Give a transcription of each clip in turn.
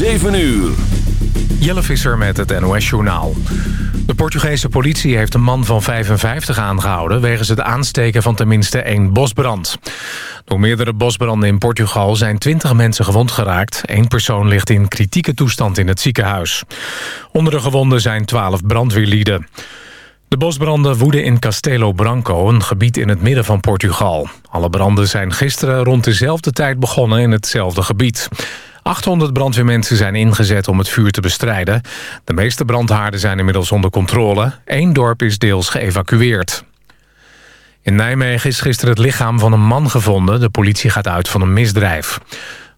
7 uur. Jelle Visser met het NOS-journaal. De Portugese politie heeft een man van 55 aangehouden... wegens het aansteken van tenminste één bosbrand. Door meerdere bosbranden in Portugal zijn 20 mensen gewond geraakt. Eén persoon ligt in kritieke toestand in het ziekenhuis. Onder de gewonden zijn 12 brandweerlieden. De bosbranden woeden in Castelo Branco, een gebied in het midden van Portugal. Alle branden zijn gisteren rond dezelfde tijd begonnen in hetzelfde gebied. 800 brandweermensen zijn ingezet om het vuur te bestrijden. De meeste brandhaarden zijn inmiddels onder controle. Eén dorp is deels geëvacueerd. In Nijmegen is gisteren het lichaam van een man gevonden. De politie gaat uit van een misdrijf.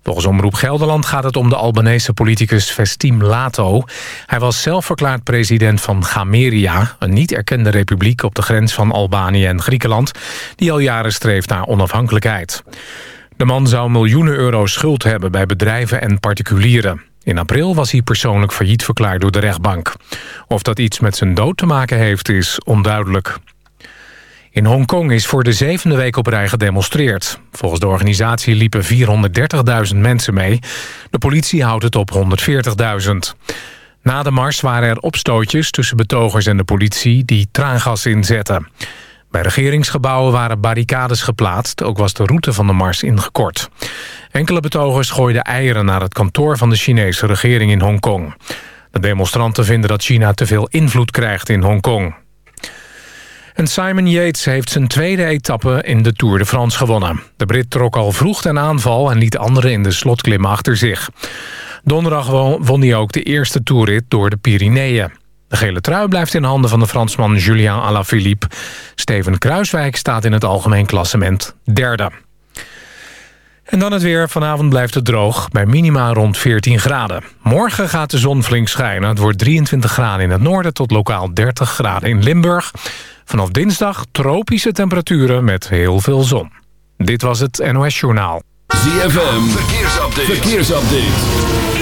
Volgens Omroep Gelderland gaat het om de Albanese politicus Vestim Lato. Hij was zelf verklaard president van Gameria... een niet erkende republiek op de grens van Albanië en Griekenland... die al jaren streeft naar onafhankelijkheid. De man zou miljoenen euro schuld hebben bij bedrijven en particulieren. In april was hij persoonlijk failliet verklaard door de rechtbank. Of dat iets met zijn dood te maken heeft, is onduidelijk. In Hongkong is voor de zevende week op rij gedemonstreerd. Volgens de organisatie liepen 430.000 mensen mee. De politie houdt het op 140.000. Na de mars waren er opstootjes tussen betogers en de politie... die traangas inzetten. Bij regeringsgebouwen waren barricades geplaatst. Ook was de route van de mars ingekort. Enkele betogers gooiden eieren naar het kantoor van de Chinese regering in Hongkong. De demonstranten vinden dat China te veel invloed krijgt in Hongkong. En Simon Yates heeft zijn tweede etappe in de Tour de France gewonnen. De Brit trok al vroeg ten aanval en liet anderen in de slotklim achter zich. Donderdag won hij ook de eerste toerrit door de Pyreneeën. De gele trui blijft in handen van de Fransman Julien Alaphilippe. Steven Kruiswijk staat in het algemeen klassement derde. En dan het weer. Vanavond blijft het droog, bij minima rond 14 graden. Morgen gaat de zon flink schijnen. Het wordt 23 graden in het noorden tot lokaal 30 graden in Limburg. Vanaf dinsdag tropische temperaturen met heel veel zon. Dit was het NOS Journaal. ZFM, verkeersupdate. verkeersupdate.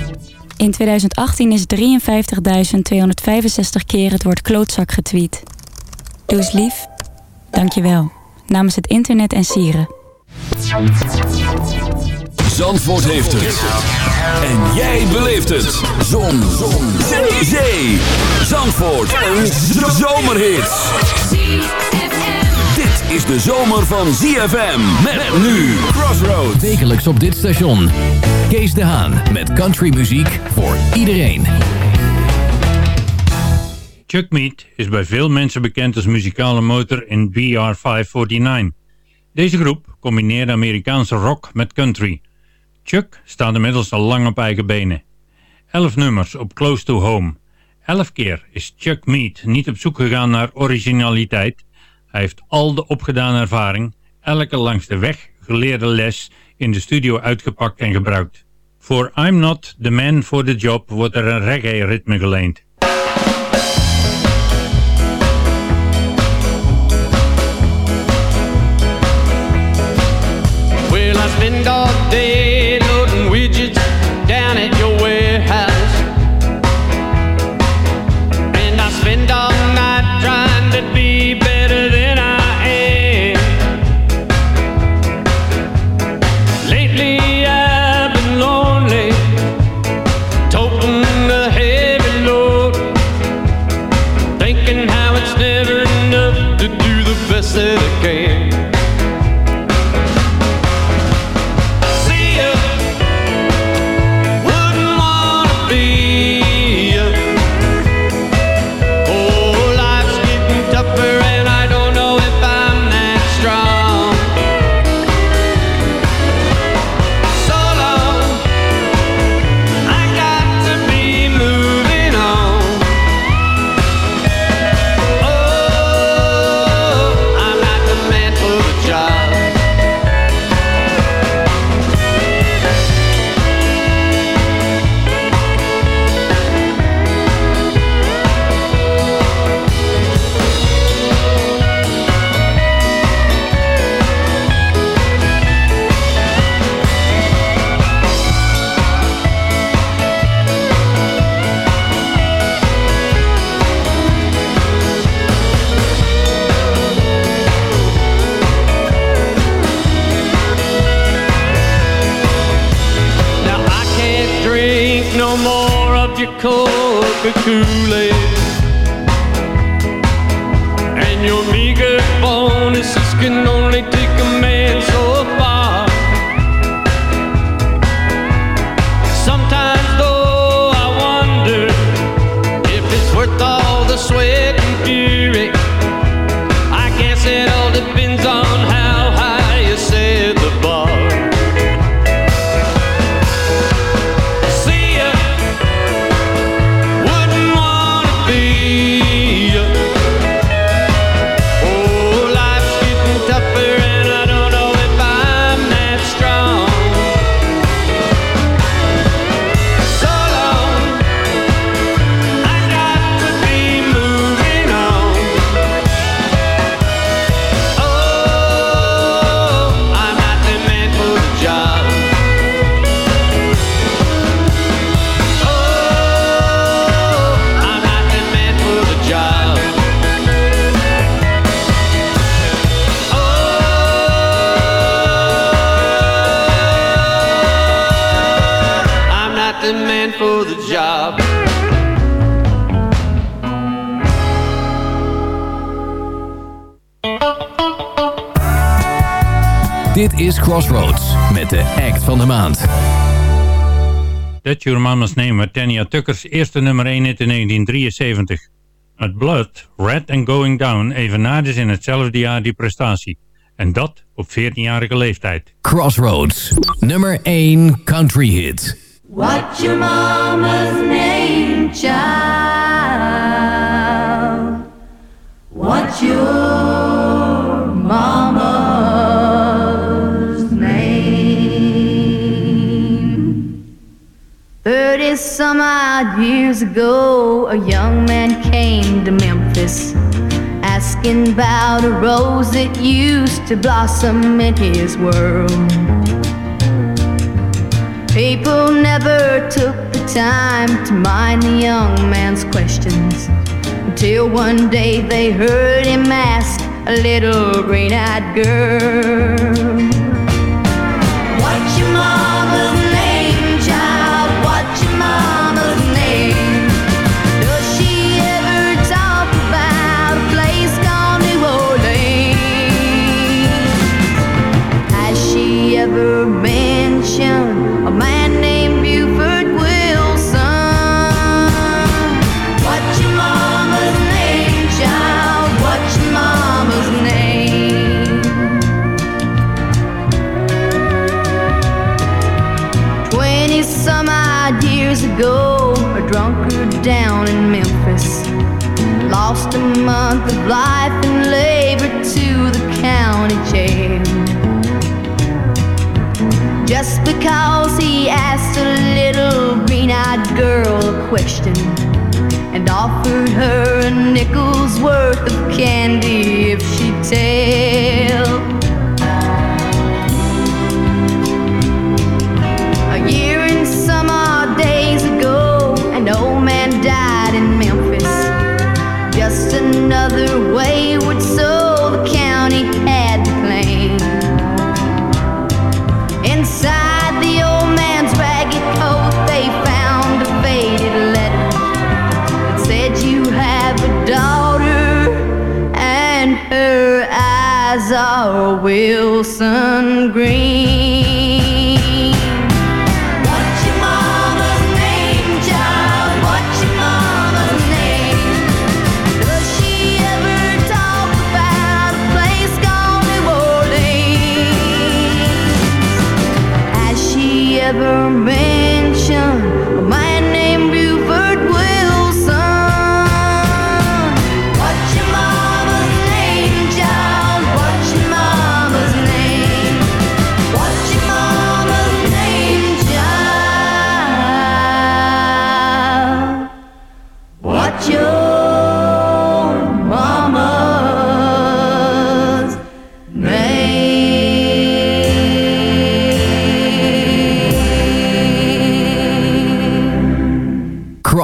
In 2018 is 53.265 keer het woord klootzak getweet. Doe eens lief. Dank je wel. Namens het internet en sieren. Zandvoort heeft het. En jij beleeft het. Zon. Zon. Zee. Zee. Zandvoort. Een zomerhit. Is de zomer van ZFM. Met nu Crossroads. Wekelijks op dit station. Kees de Haan met countrymuziek voor iedereen. Chuck Mead is bij veel mensen bekend als muzikale motor in BR549. Deze groep combineerde Amerikaanse rock met country. Chuck staat inmiddels al lang op eigen benen. Elf nummers op Close to Home. Elf keer is Chuck Mead niet op zoek gegaan naar originaliteit. Hij heeft al de opgedane ervaring, elke langs de weg geleerde les in de studio uitgepakt en gebruikt. Voor I'm Not the Man for the Job wordt er een reggae-ritme geleend. Well, Dit is Crossroads met de act van de maand. That's Your Mama's Name werd Tanya Tuckers eerste nummer 1 hit in 1973. Het Blood, Red and Going Down evenaarde in hetzelfde jaar die prestatie. En dat op 14-jarige leeftijd. Crossroads, nummer 1 country hit. What's your mama's name, child? What's your Some odd years ago, a young man came to Memphis. Asking about a rose that used to blossom in his world. People never took the time to mind the young man's questions until one day they heard him ask a little green eyed girl. What's your mama's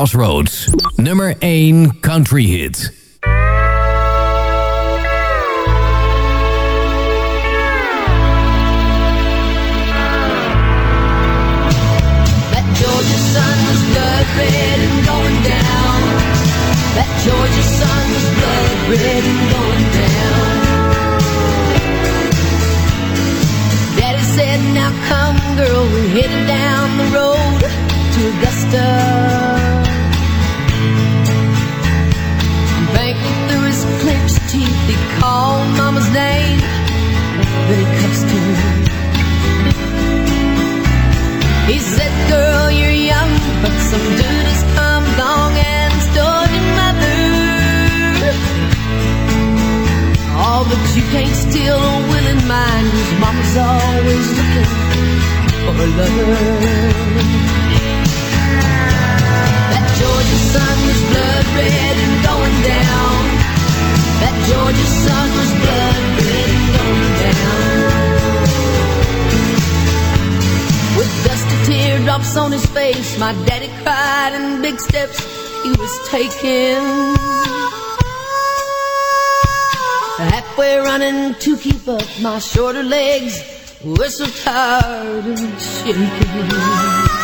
Crossroads, nummer 1 country hit. That Georgia sun was blood red and going down. That Georgia sun was blood red and going down. Daddy said, Now come, girl, we're headed down the road to Augusta. Teeth, he called Mama's name. Then he cuts to her. He said, girl, you're young, but some dude has come along and stole your mother. Oh, but you can't steal a willing mind, 'cause mama's always looking for a lover. That Georgia sun was blood red and going down. That Georgia sun was blood red and going down. With dusty teardrops on his face, my daddy cried in big steps he was taking. Halfway running to keep up my shorter legs were so tired and shaking.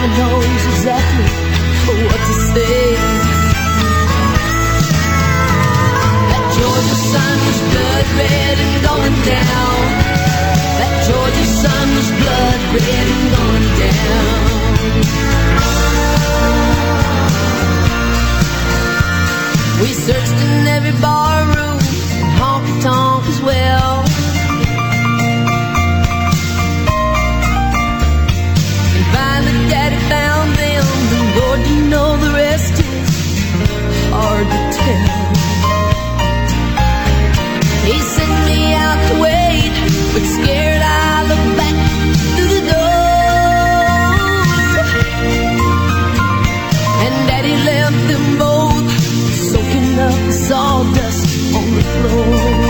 Never knows exactly what to say. That Georgia sun was blood red and going down. That Georgia sun was blood red and going down. We searched in every bar you know the rest is hard to tell. He sent me out to wait, but scared I back through the door. And Daddy left them both soaking up sawdust on the floor.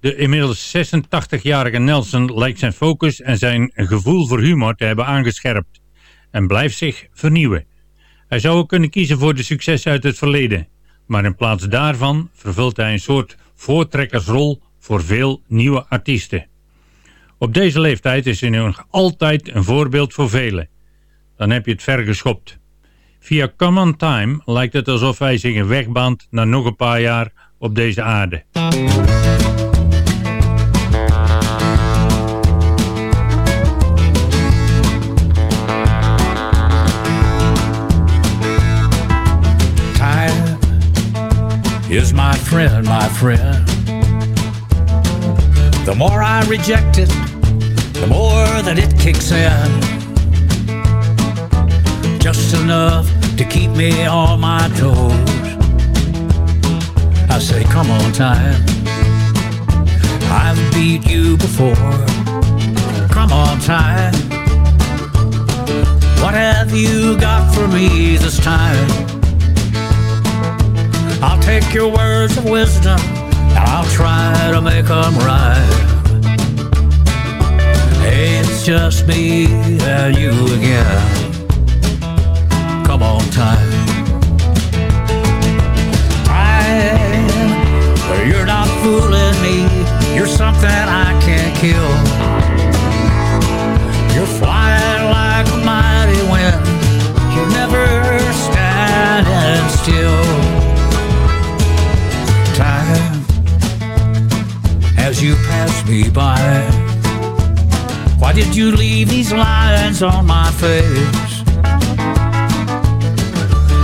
De inmiddels 86-jarige Nelson lijkt zijn focus en zijn gevoel voor humor te hebben aangescherpt en blijft zich vernieuwen. Hij zou ook kunnen kiezen voor de successen uit het verleden, maar in plaats daarvan vervult hij een soort voortrekkersrol voor veel nieuwe artiesten. Op deze leeftijd is hij nog altijd een voorbeeld voor velen. Dan heb je het ver geschopt. Via Common Time lijkt het alsof hij zich een weg baant naar nog een paar jaar op deze aarde. Is my friend, my friend. The more I reject it, the more that it kicks in. Just enough to keep me on my toes. I say, come on, time. I've beat you before. Come on, time. What have you got for me this time? I'll take your words of wisdom and I'll try to make them right. Hey, it's just me and you again. Come on, time. Time, you're not fooling me. You're something I can't kill. You're flying like a mighty wind. As you pass me by, why did you leave these lines on my face?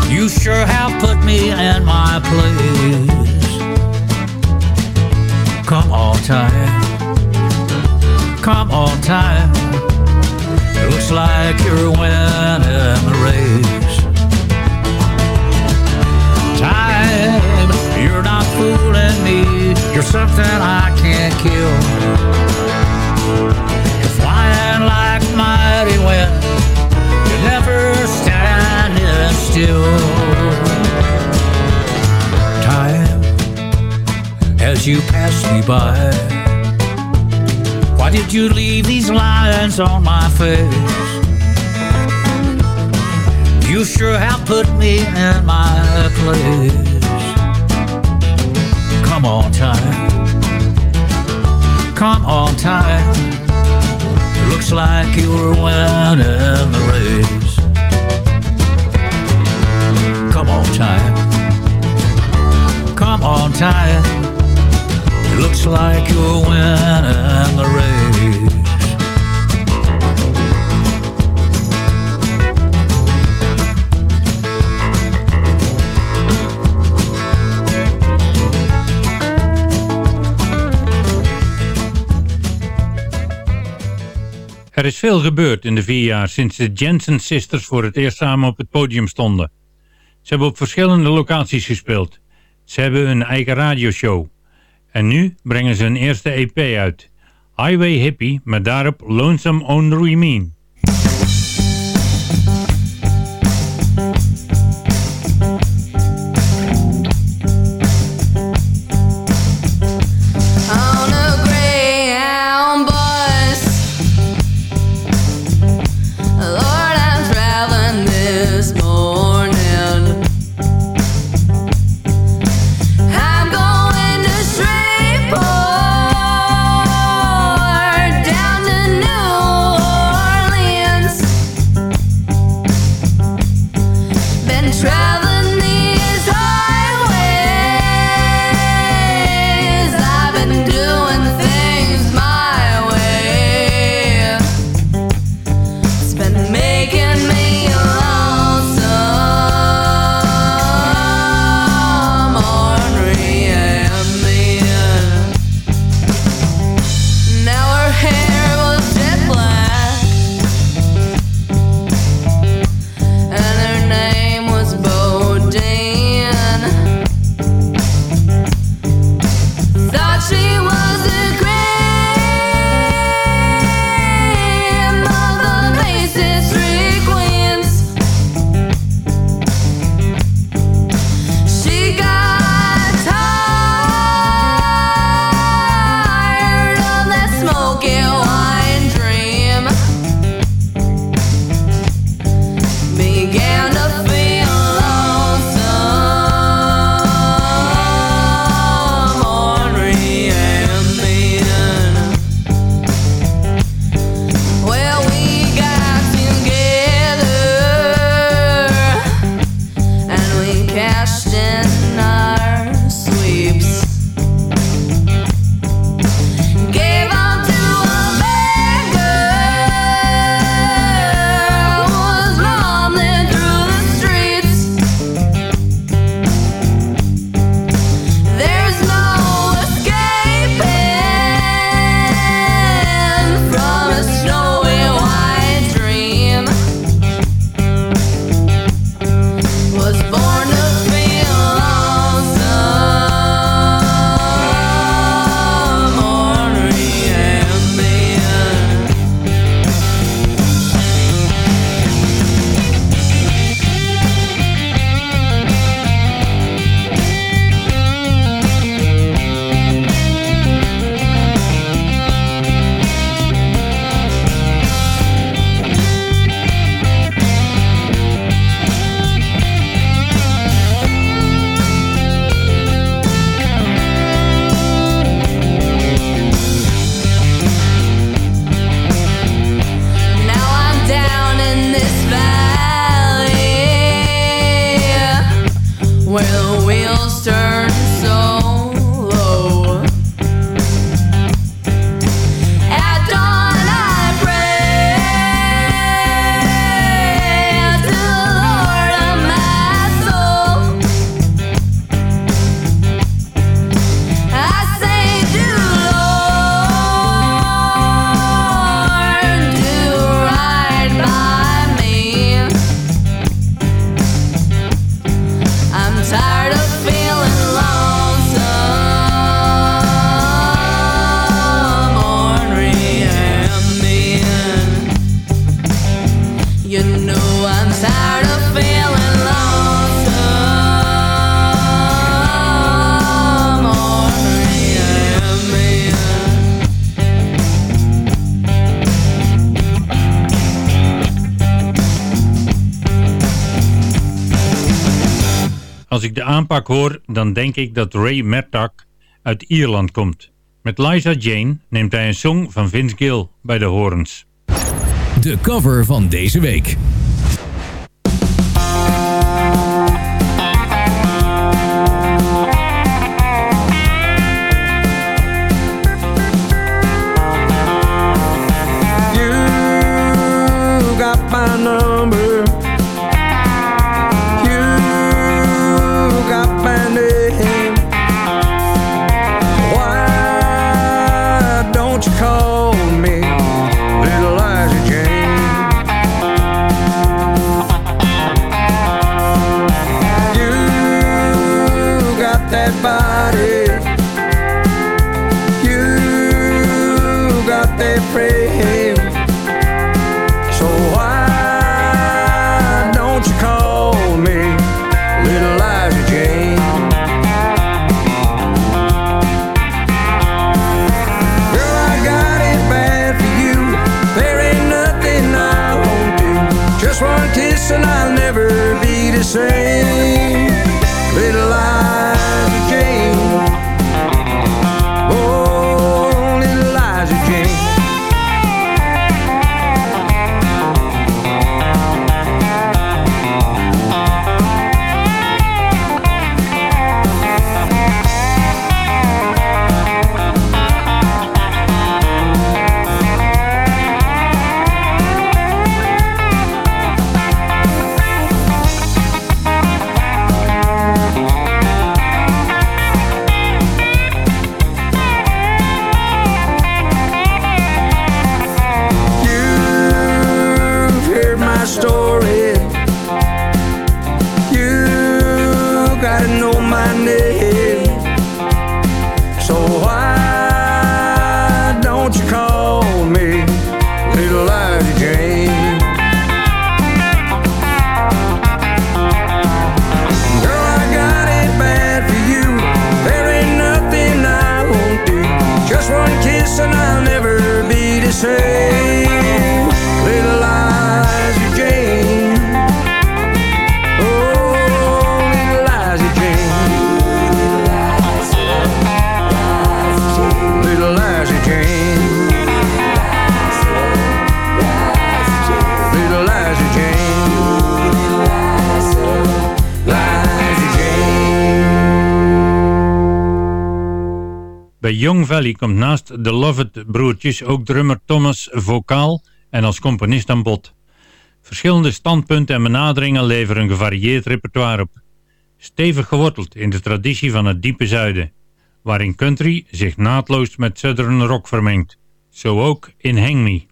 You sure have put me in my place. Come on, time. Come on, time. It looks like you're winning the race. Time, you're not fooling me. You're something I can't kill. You're flying like mighty wind. You're never standing still. Time, as you pass me by, why did you leave these lines on my face? You sure have put me in my place. Come on, time. Come on, time. It looks like you're winning the race. Come on, time. Come on, time. It looks like you're winning the race. Er is veel gebeurd in de vier jaar sinds de Jensen Sisters voor het eerst samen op het podium stonden. Ze hebben op verschillende locaties gespeeld. Ze hebben hun eigen radioshow. En nu brengen ze hun eerste EP uit. Highway Hippie met daarop Lonesome on the this Als ik de aanpak hoor, dan denk ik dat Ray Mertak uit Ierland komt. Met Liza Jane neemt hij een song van Vince Gill bij de horens. De cover van deze week. You got my. goodbye Komt naast de Lovett-broertjes ook drummer Thomas vocaal en als componist aan bod. Verschillende standpunten en benaderingen leveren een gevarieerd repertoire op. Stevig geworteld in de traditie van het diepe zuiden, waarin country zich naadloos met southern rock vermengt. Zo ook in Hang Me.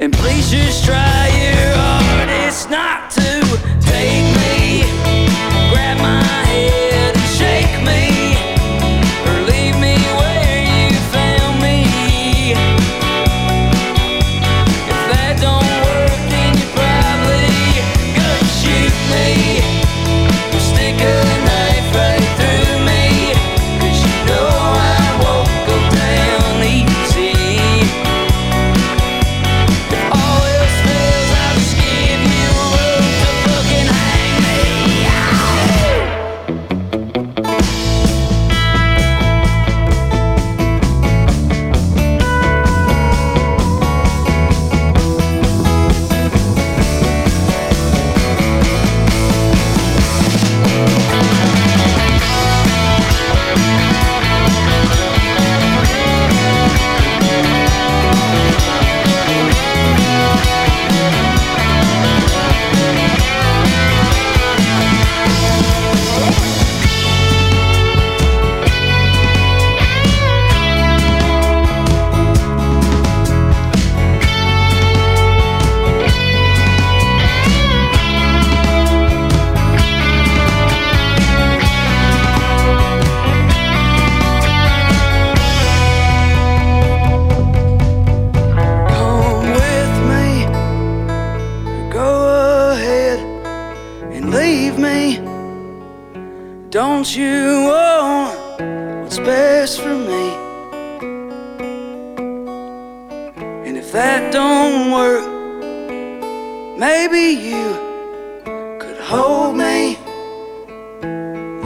And please just try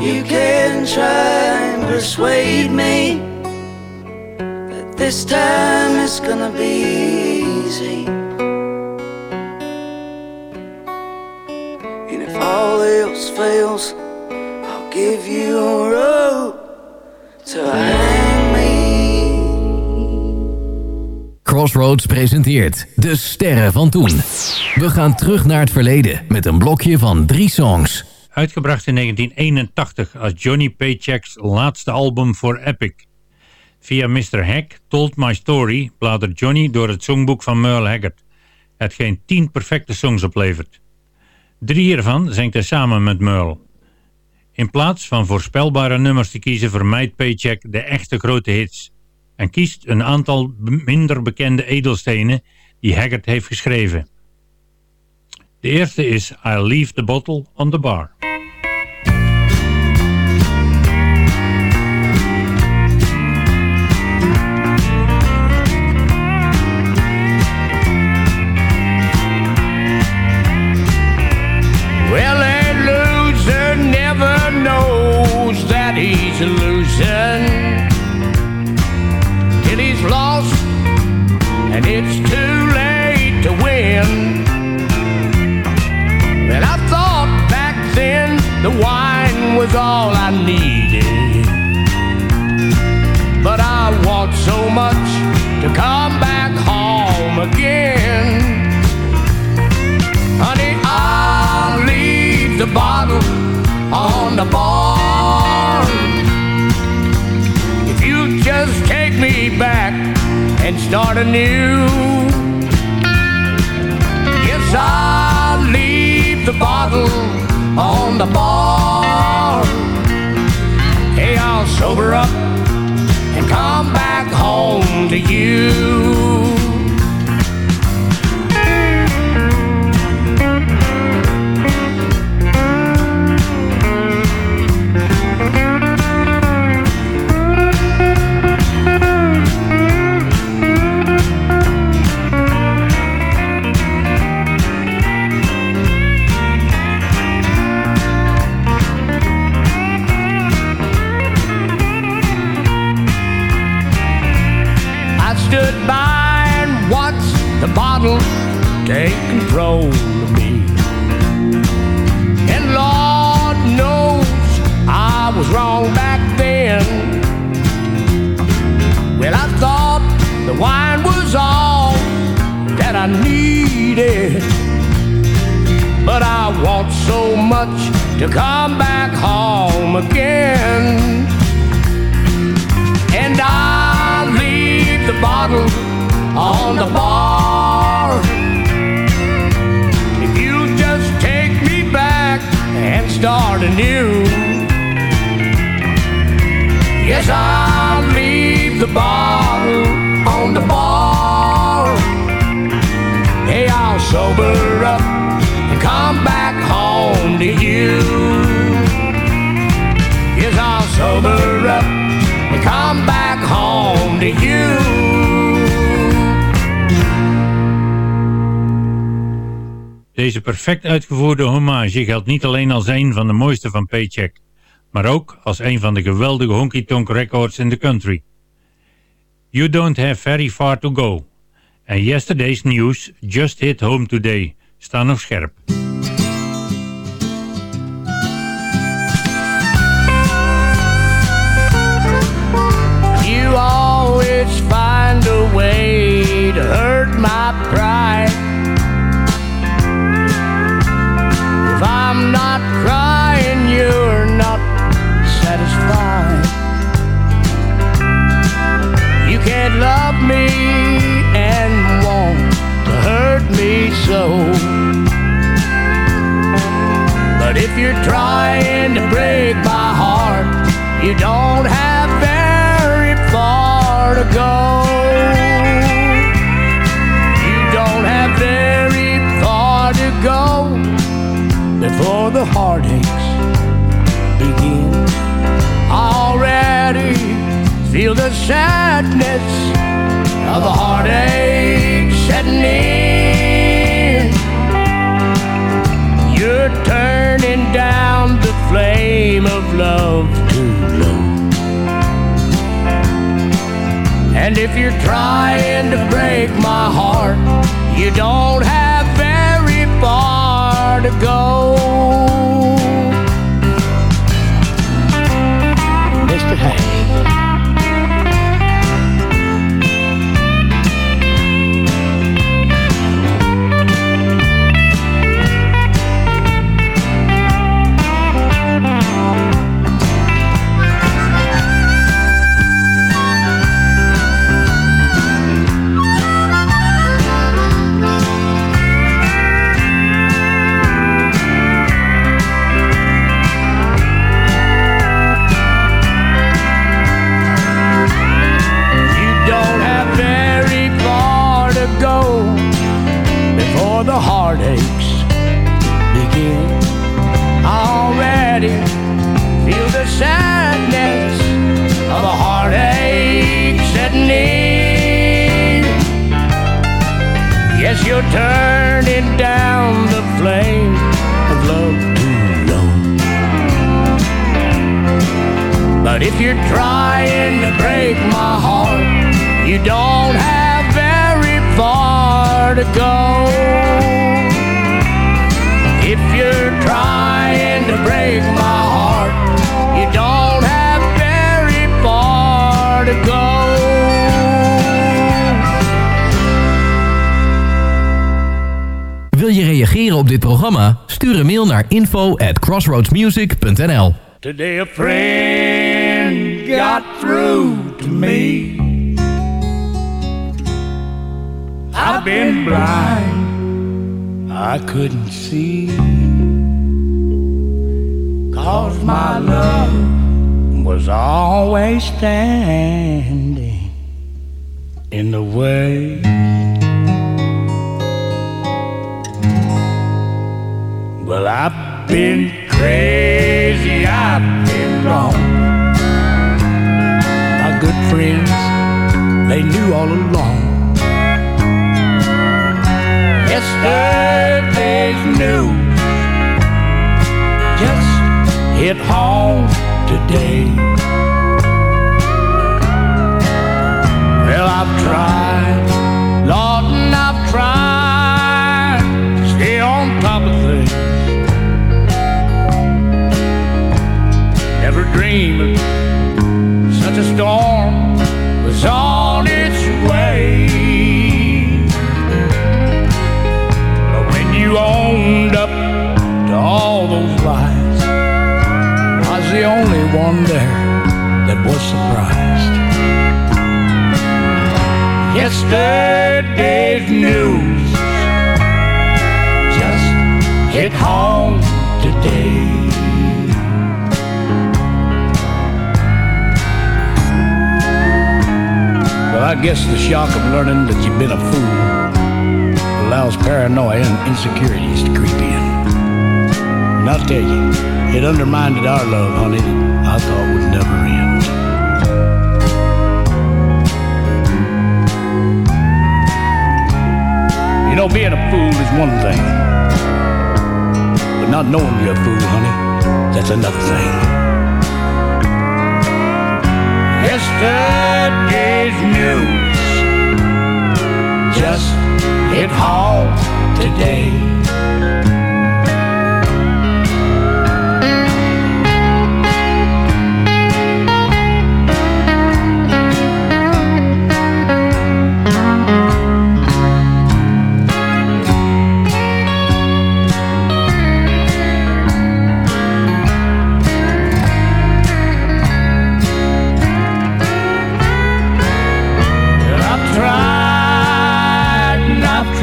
You can try and persuade me that this time it's gonna be easy. And if all else fails, I'll give you a rope to hang me. Crossroads presenteert De Sterren van Toen. We gaan terug naar het verleden met een blokje van drie songs. Uitgebracht in 1981 als Johnny Paycheck's laatste album voor Epic. Via Mr. Hack Told My Story bladert Johnny door het songboek van Merle Haggard, hetgeen tien perfecte songs oplevert. Drie ervan zingt hij samen met Merle. In plaats van voorspelbare nummers te kiezen vermijdt Paycheck de echte grote hits en kiest een aantal minder bekende edelstenen die Haggard heeft geschreven. De eerste is I'll Leave the Bottle on the Bar. And start anew. Yes, I'll leave the bottle on the bar. Perfect uitgevoerde hommage geldt niet alleen als een van de mooiste van Paycheck, maar ook als een van de geweldige honky-tonk records in the country. You Don't Have Very Far To Go en Yesterday's News Just Hit Home Today staan nog scherp. You always find a way to hurt my love me and want to hurt me so. But if you're trying to break my heart, you don't have very far to go. You don't have very far to go before the heartaches feel the sadness of the heartache setting in. You're turning down the flame of love too low. And if you're trying to break my heart, you don't have very far to go. Info at crossroadsmusic.nl Today a friend got through to me. I've been blind, I couldn't see. Cause my love was always standing in the way. Well, I've been crazy, I've been wrong. My good friends, they knew all along. Yesterday's news just hit home today. Well, I've tried, Lord, and I've tried dreaming such a storm was on its way. But when you owned up to all those lies, I was the only one there that was surprised. Yesterday's news just hit home today. I guess the shock of learning that you've been a fool allows paranoia and insecurities to creep in. And I'll tell you, it undermined our love, honey, that I thought would never end. You know, being a fool is one thing, but not knowing you're a fool, honey, that's another thing. Yesterday's news just hit home today.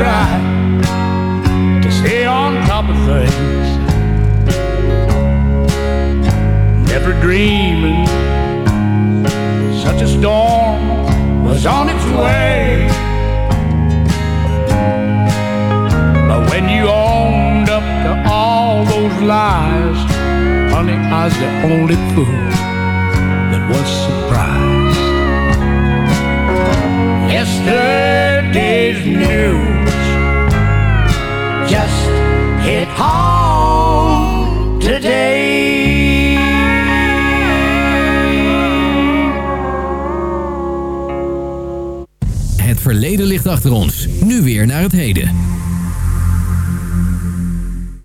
And to stay on top of things. Never dreaming such a storm was on its way. But when you owned up to all those lies, honey, I was the only fool that was surprised. Yesterday's news verleden ligt achter ons. Nu weer naar het heden.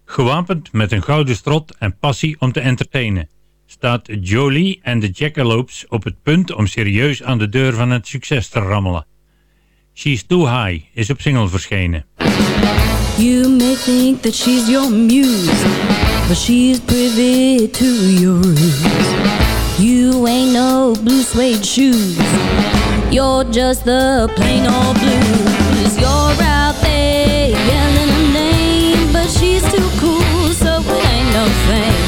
Gewapend met een gouden strot en passie om te entertainen, staat Jolie en de Jackalopes op het punt om serieus aan de deur van het succes te rammelen. She's Too High is op single verschenen. You may think that she's your muse, but she's privy to your ruse. You ain't no blue suede shoes, you're just the plain old blues. You're out there yelling her name, but she's too cool, so it ain't no thing.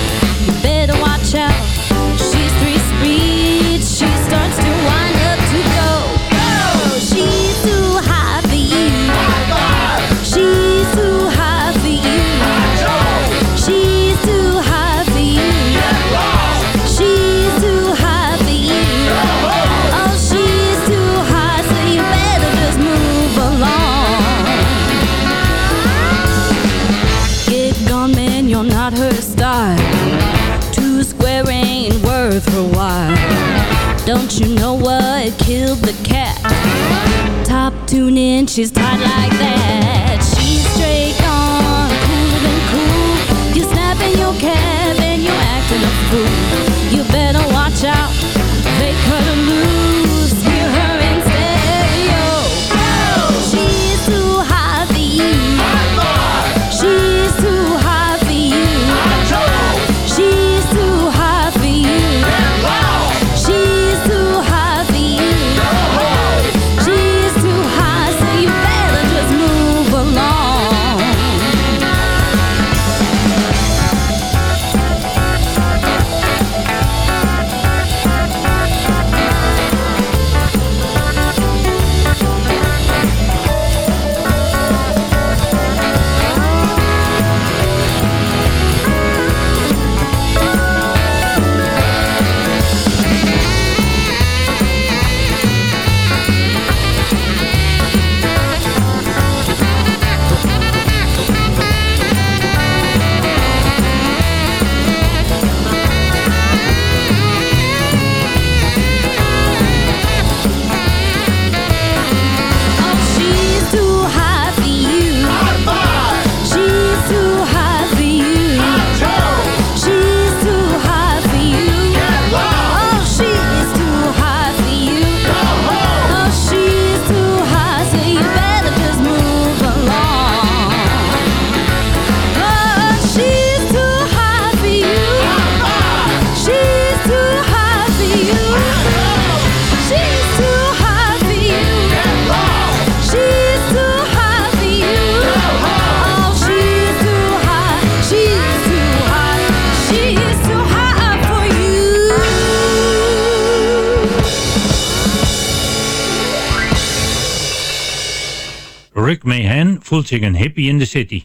Ain't worth her while. Don't you know what killed the cat? Top tune in, she's tied like that. She's straight on, cooler than cool. You're snapping your cap and you're acting a fool. You better watch out, they cut her loose. Rick Mahan voelt zich een hippie in de city.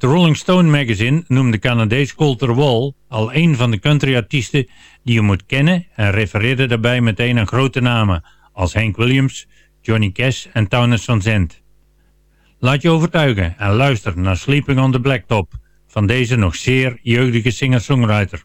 Het Rolling Stone magazine noemde Canadees Colter Wall al een van de countryartiesten die je moet kennen en refereerde daarbij meteen aan grote namen als Hank Williams, Johnny Cash en Townes Van Zandt. Laat je overtuigen en luister naar Sleeping on the Blacktop van deze nog zeer jeugdige singer-songwriter.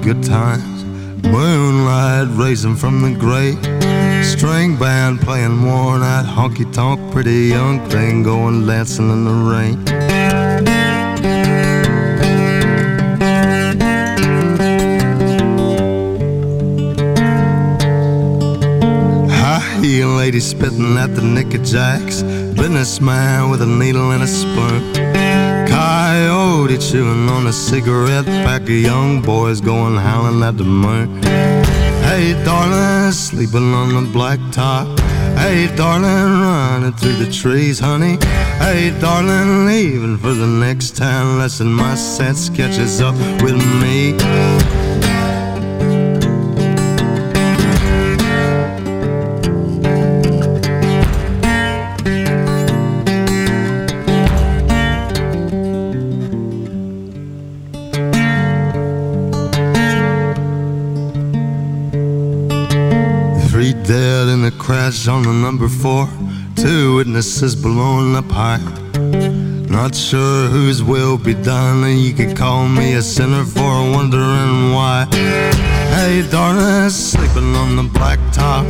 Good times, moonlight raising from the grave. String band playing worn out honky tonk, pretty young thing going dancing in the rain. Heel lady spitting at the knickerjacks, businessman with a needle and a spoon. Coyote chewing on a cigarette, pack of young boys going howling at the moon. Hey, darling, sleeping on the blacktop. Hey, darling, running through the trees, honey. Hey, darling, leaving for the next town. Listen, my sense catches up with me. On the number four. Two witnesses blowing up high. Not sure whose will be done, and you could call me a sinner for wondering why. Hey, darling, sleeping on the blacktop.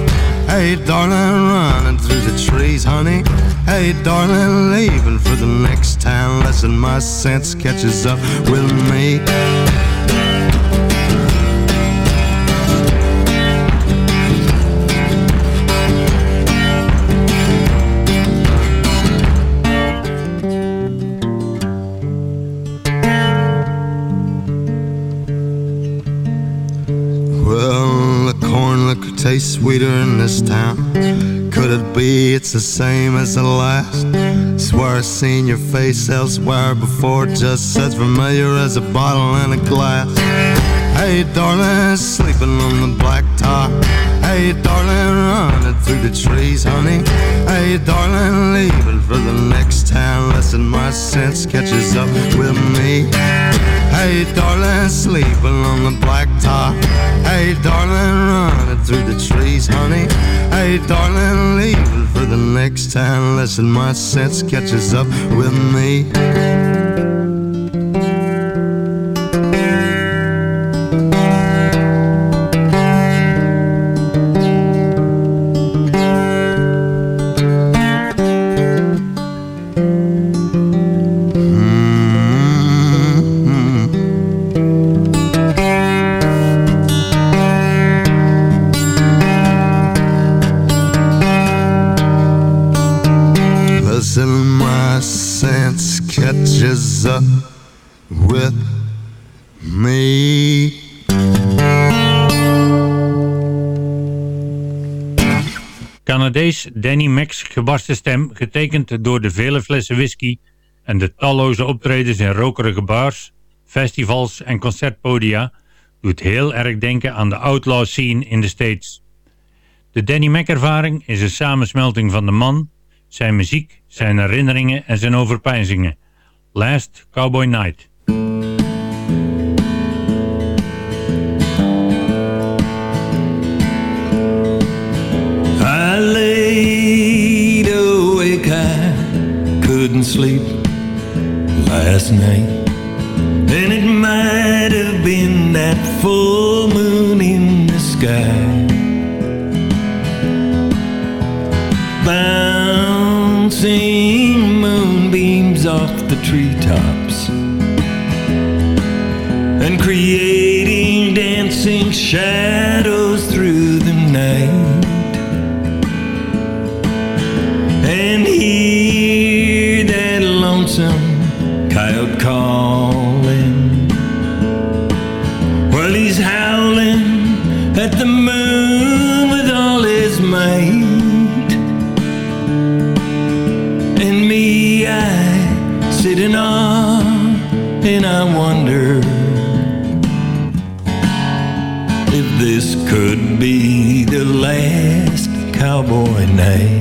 Hey, darling, running through the trees, honey. Hey, darling, leaving for the next town. Lesson my sense catches up with me. Sweeter in this town. Could it be it's the same as the last? Swear I've seen your face elsewhere before, just as familiar as a bottle and a glass. Hey, darling, sleeping on the black blacktop. Hey, darling, running through the trees, honey. Hey, darling, leaving for the next town. Listen, my sense catches up with me. Hey, darling, sleeping on the black blacktop. Hey, darling, running through the trees, honey. Hey, darling, leave it for the next time. Listen, my sense catches up with me. Danny Mac's gebarsten stem, getekend door de vele flessen whisky en de talloze optredens in rokerige bars, festivals en concertpodia, doet heel erg denken aan de outlaw scene in de States. De Danny Mac ervaring is een samensmelting van de man, zijn muziek, zijn herinneringen en zijn overpeinzingen. Last Cowboy Night. Last night. And it might have been that full moon in the sky. Bouncing moonbeams off the treetops I wonder if this could be the last cowboy night.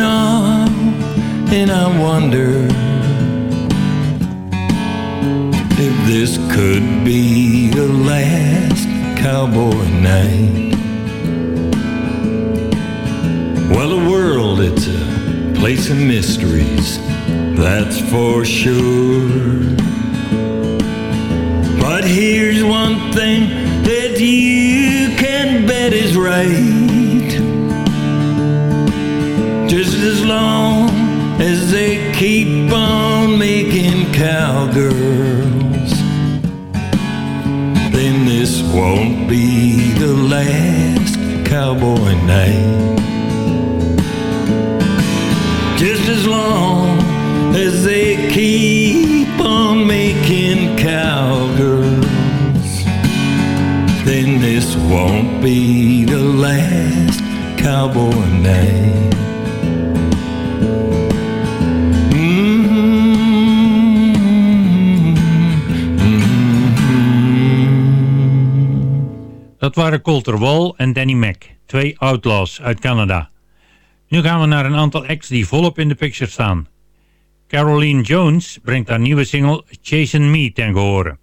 In awe and I wonder if this could be the last cowboy night. Well, the world, it's a place of mysteries, that's for sure. But here's one thing that you can bet is right. As long as they keep on making cowgirls, then this won't be the last cowboy night. Just as long as they keep on making cowgirls, then this won't be the last cowboy night. Dat waren Colter Wall en Danny Mac, twee outlaws uit Canada. Nu gaan we naar een aantal acts die volop in de picture staan. Caroline Jones brengt haar nieuwe single Chasing Me ten gehore.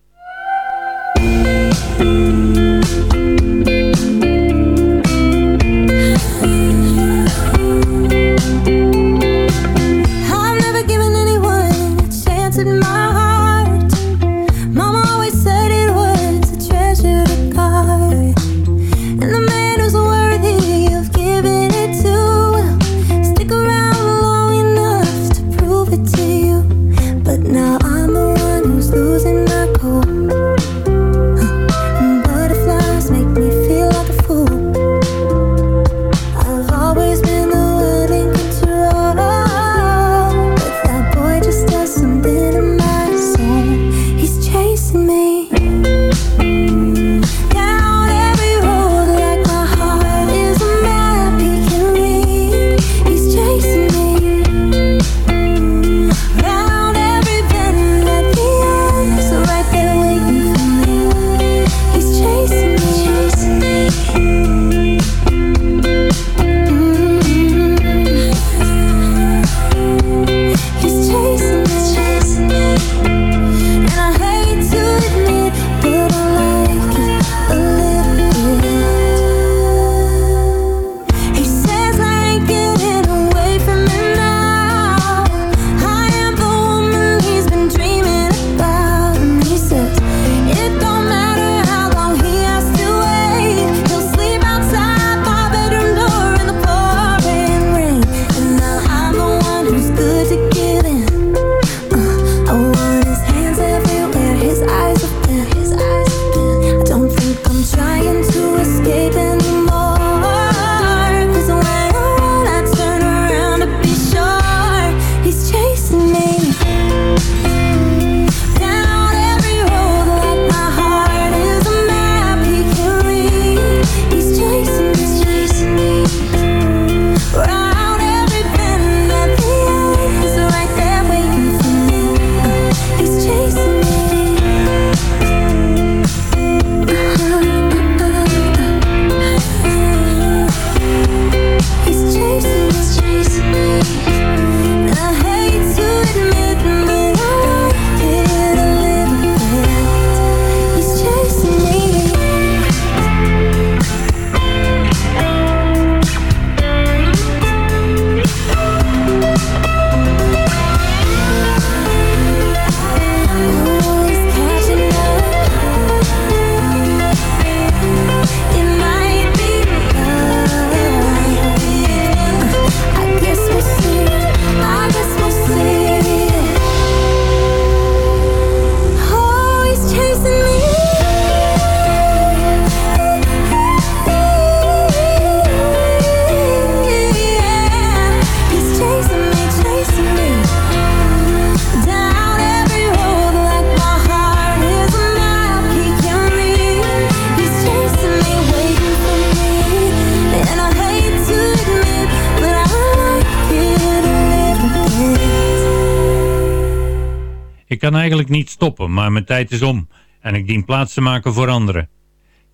Maar mijn tijd is om en ik dien plaats te maken voor anderen.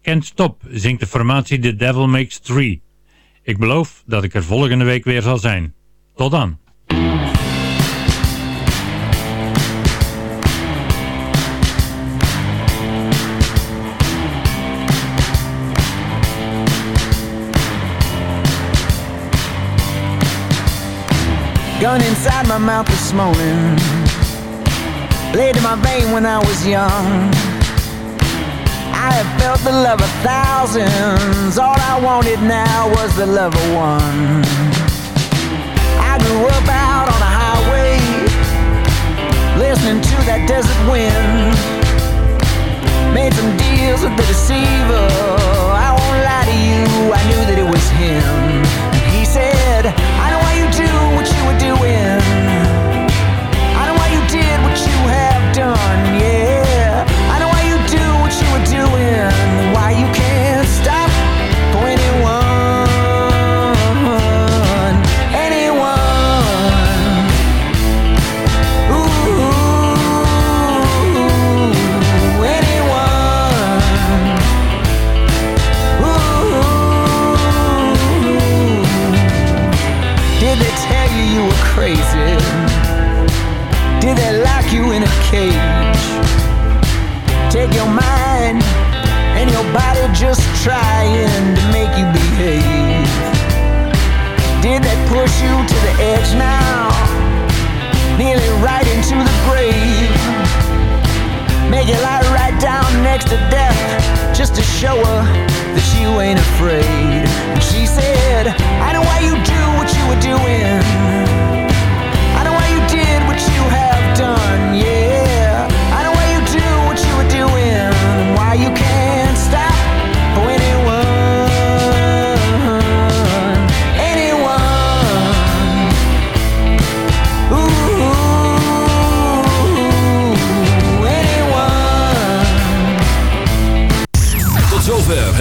Can't Stop zingt de formatie The Devil Makes Three. Ik beloof dat ik er volgende week weer zal zijn. Tot dan. Gun inside my mouth this morning. Blade in my vein when I was young. I have felt the love of thousands. All I wanted now was the love of one. I grew up out on a highway, listening to that desert wind. Made some deals with the deceiver. To the edge now? Nearly right into the grave. Make you lie right down next to death just to show her that you ain't afraid. And she said, I know why you do what you were doing. I know why you did what you have done, yeah.